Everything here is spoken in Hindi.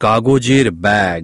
কাগজের ব্যাগ